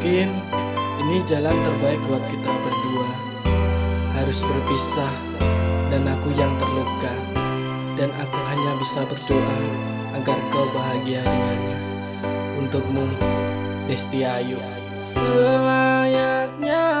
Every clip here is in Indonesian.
Mungkin ini jalan terbaik buat kita berdua. Harus berpisah dan aku yang terluka. Dan aku hanya bisa berdoa agar kau bahagia dengannya. Untukmu, Desti Ayu. Selayaknya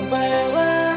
umbrella